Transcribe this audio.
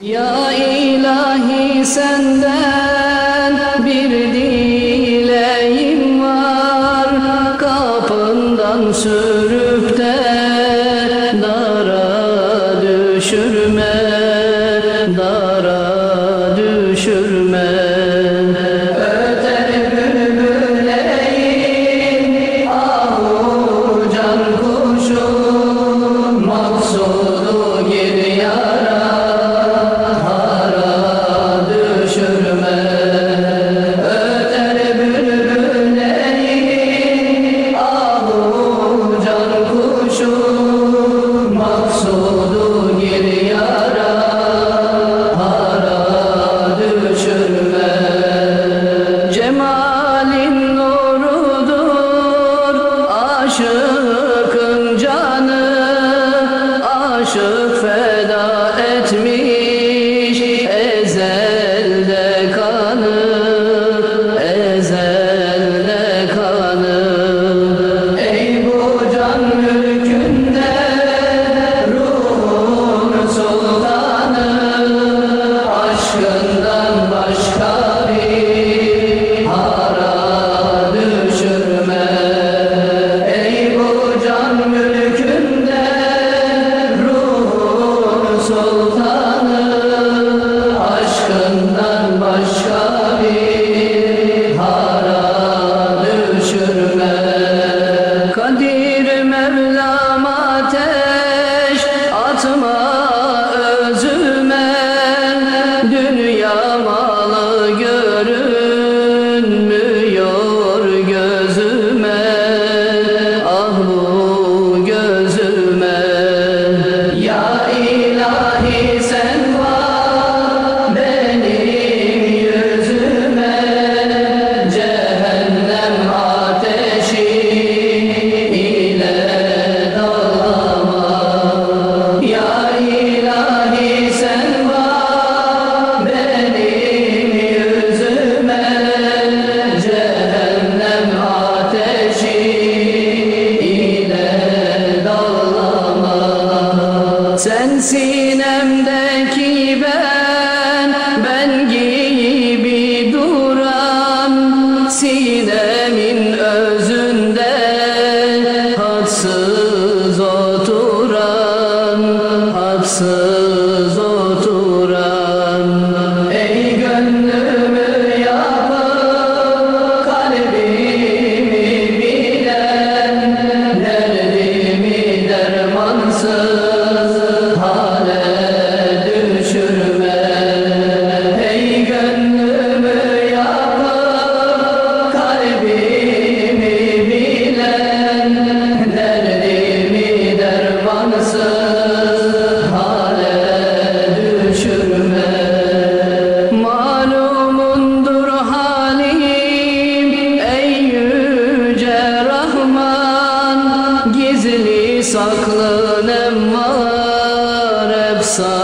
Ya ilahi senden bir dileğim var. Kapından sürüp haksız oturan haksız yalnızsız hale halim ey yüce Rahman. Gizli saklı ne var hep sana